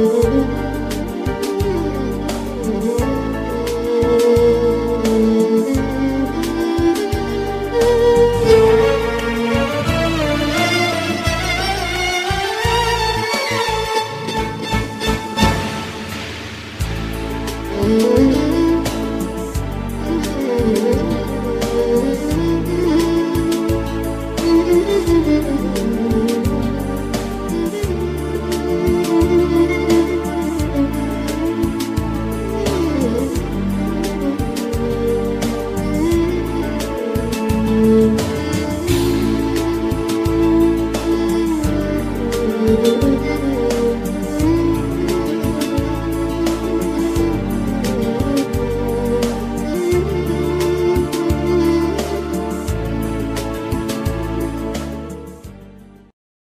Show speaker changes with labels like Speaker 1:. Speaker 1: you.